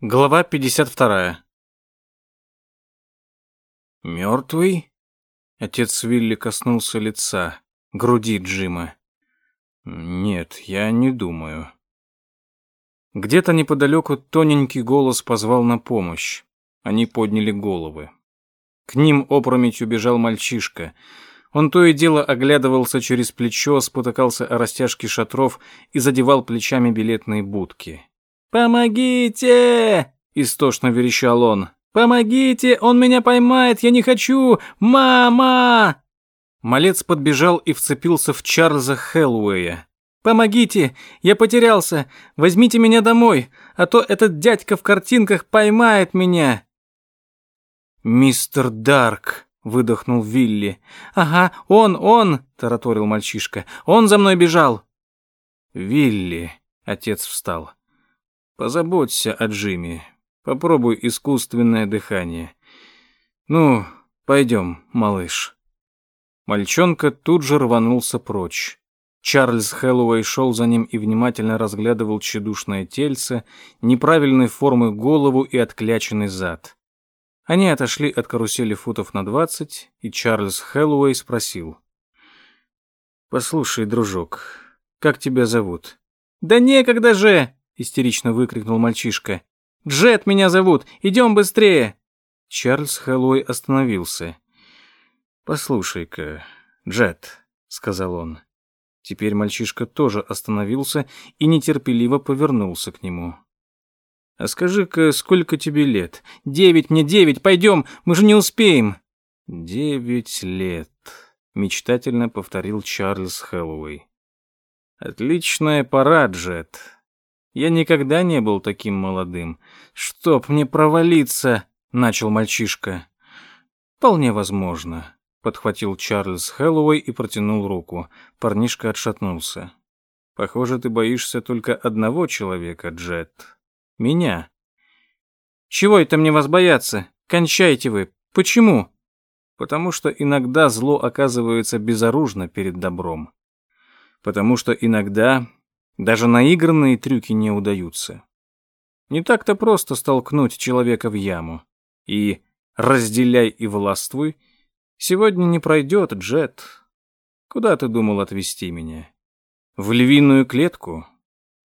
Глава 52. Мертвый? Отец Вилли коснулся лица, груди Джима. Нет, я не думаю. Где-то неподалеку тоненький голос позвал на помощь. Они подняли головы. К ним опрометью бежал мальчишка. Он то и дело оглядывался через плечо, спотыкался о растяжки шатров и задевал плечами билетные будки. «Помогите!» — истошно верещал он. «Помогите! Он меня поймает! Я не хочу! Мама!» Малец подбежал и вцепился в Чарльза Хэллоуэя. «Помогите! Я потерялся! Возьмите меня домой, а то этот дядька в картинках поймает меня!» «Мистер Дарк!» — выдохнул Вилли. «Ага, он, он!» — тараторил мальчишка. «Он за мной бежал!» «Вилли!» — отец встал. Позаботься о Джимми. Попробуй искусственное дыхание. Ну, пойдем, малыш. Мальчонка тут же рванулся прочь. Чарльз Хэллоуэй шел за ним и внимательно разглядывал тщедушное тельце, неправильной формы голову и откляченный зад. Они отошли от карусели футов на двадцать, и Чарльз Хэллоуэй спросил. «Послушай, дружок, как тебя зовут?» «Да некогда же!» Истерично выкрикнул мальчишка. «Джет меня зовут! Идем быстрее!» Чарльз Хэллоуэй остановился. «Послушай-ка, Джет», — сказал он. Теперь мальчишка тоже остановился и нетерпеливо повернулся к нему. «А скажи-ка, сколько тебе лет?» «Девять мне, девять! Пойдем! Мы же не успеем!» «Девять лет», — мечтательно повторил Чарльз Хэллоуэй. «Отличная пора, Джет. Я никогда не был таким молодым. Чтоб мне провалиться, начал мальчишка. Вполне возможно, подхватил Чарльз Хэллоуэй и протянул руку. Парнишка отшатнулся. Похоже, ты боишься только одного человека, Джет. Меня. Чего это мне вас бояться? Кончайте вы. Почему? Потому что иногда зло оказывается безоружно перед добром. Потому что иногда даже наигранные трюки не удаются. Не так-то просто столкнуть человека в яму. И «разделяй и властвуй» сегодня не пройдет, Джет. Куда ты думал отвезти меня? В львиную клетку?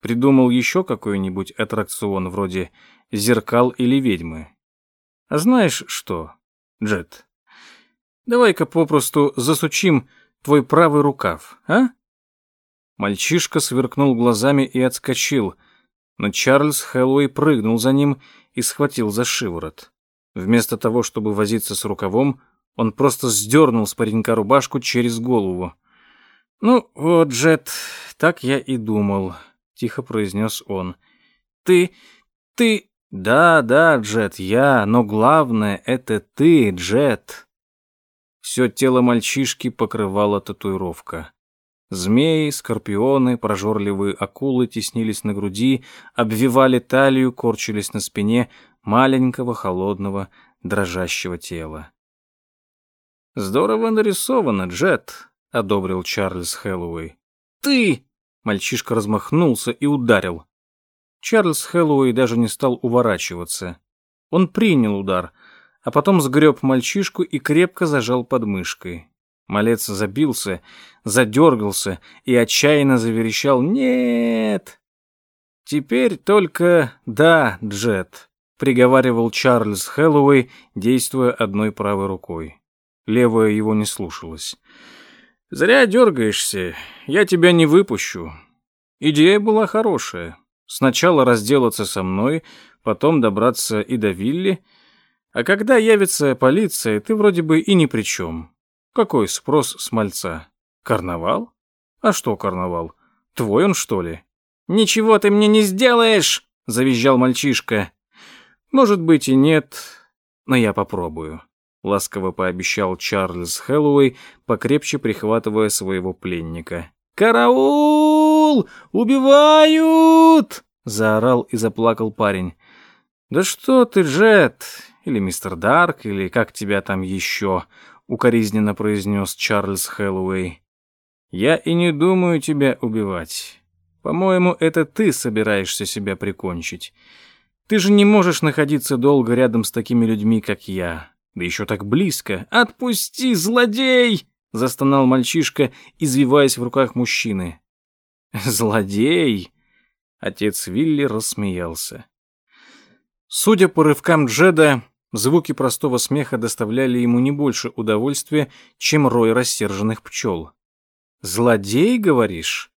Придумал еще какой-нибудь аттракцион вроде «Зеркал» или «Ведьмы»? А знаешь что, Джет? Давай-ка попросту засучим твой правый рукав, а? Мальчишка сверкнул глазами и отскочил, но Чарльз Хэллоуэй прыгнул за ним и схватил за шиворот. Вместо того, чтобы возиться с рукавом, он просто сдернул с паренька рубашку через голову. «Ну вот, Джет, так я и думал», — тихо произнес он. «Ты... ты...» «Да, да, Джет, я, но главное — это ты, Джет». Все тело мальчишки покрывала татуировка. Змеи, скорпионы, прожорливые акулы теснились на груди, обвивали талию, корчились на спине маленького, холодного, дрожащего тела. «Здорово нарисовано, Джет», — одобрил Чарльз Хэллоуэй. «Ты!» — мальчишка размахнулся и ударил. Чарльз Хэллоуэй даже не стал уворачиваться. Он принял удар, а потом сгреб мальчишку и крепко зажал подмышкой. Малец забился, задергался и отчаянно заверещал «Нет!». «Теперь только да, Джет», — приговаривал Чарльз Хэллоуэй, действуя одной правой рукой. Левая его не слушалась. «Зря дергаешься, я тебя не выпущу». Идея была хорошая. Сначала разделаться со мной, потом добраться и до Вилли, а когда явится полиция, ты вроде бы и ни при чем. Какой спрос с мальца? Карнавал? А что карнавал? Твой он, что ли? Ничего ты мне не сделаешь, завизжал мальчишка. Может быть и нет, но я попробую. Ласково пообещал Чарльз Хэллоуэй, покрепче прихватывая своего пленника. «Караул! Убивают!» — заорал и заплакал парень. «Да что ты, Джет, или мистер Дарк, или как тебя там еще?» — укоризненно произнес Чарльз Хэллоуэй. «Я и не думаю тебя убивать. По-моему, это ты собираешься себя прикончить. Ты же не можешь находиться долго рядом с такими людьми, как я. Да еще так близко. Отпусти, злодей! Застонал мальчишка, извиваясь в руках мужчины. Злодей! Отец Вилли рассмеялся. Судя по рывкам Джеда, звуки простого смеха доставляли ему не больше удовольствия, чем рой рассерженных пчел. «Злодей, говоришь?»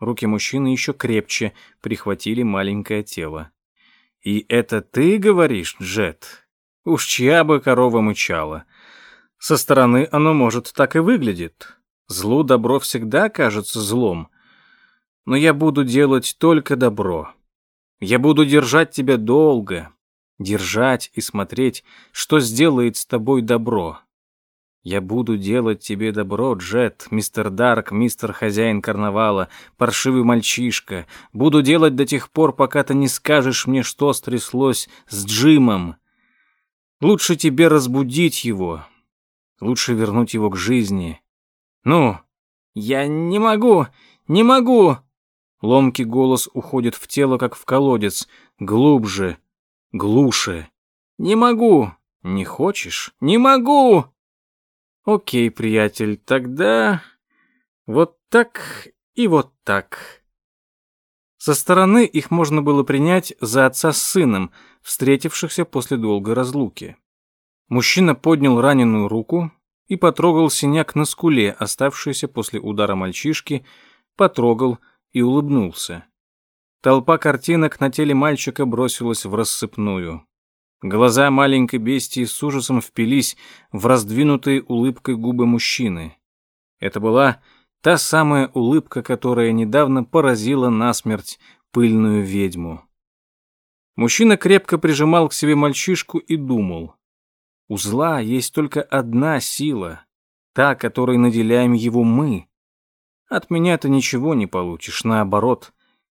Руки мужчины еще крепче прихватили маленькое тело. «И это ты говоришь, Джет? Уж чья бы корова мычала. Со стороны оно, может, так и выглядит. Злу добро всегда кажется злом. Но я буду делать только добро. Я буду держать тебя долго, держать и смотреть, что сделает с тобой добро. Я буду делать тебе добро, Джет, мистер Дарк, мистер хозяин карнавала, паршивый мальчишка. Буду делать до тех пор, пока ты не скажешь мне, что стряслось с Джимом. Лучше тебе разбудить его. Лучше вернуть его к жизни. Ну, я не могу, не могу. Ломкий голос уходит в тело, как в колодец, глубже, глуше. Не могу. Не хочешь? Не могу. Окей, приятель, тогда вот так и вот так. Со стороны их можно было принять за отца с сыном, встретившихся после долгой разлуки. Мужчина поднял раненую руку и потрогал синяк на скуле, оставшийся после удара мальчишки, потрогал и улыбнулся. Толпа картинок на теле мальчика бросилась в рассыпную. Глаза маленькой бестии с ужасом впились в раздвинутые улыбкой губы мужчины. Это была та самая улыбка, которая недавно поразила насмерть пыльную ведьму. Мужчина крепко прижимал к себе мальчишку и думал. У зла есть только одна сила, та, которой наделяем его мы. От меня ты ничего не получишь, наоборот,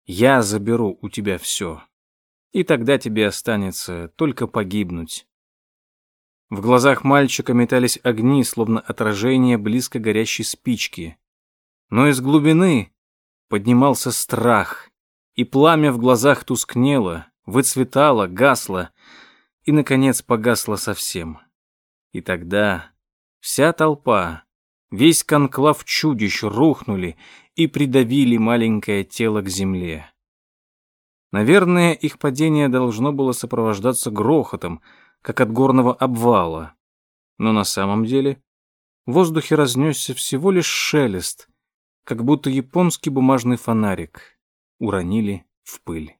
я заберу у тебя все и тогда тебе останется только погибнуть. В глазах мальчика метались огни, словно отражение близко горящей спички. Но из глубины поднимался страх, и пламя в глазах тускнело, выцветало, гасло и, наконец, погасло совсем. И тогда вся толпа, весь конклав чудищ рухнули и придавили маленькое тело к земле. Наверное, их падение должно было сопровождаться грохотом, как от горного обвала. Но на самом деле в воздухе разнесся всего лишь шелест, как будто японский бумажный фонарик уронили в пыль.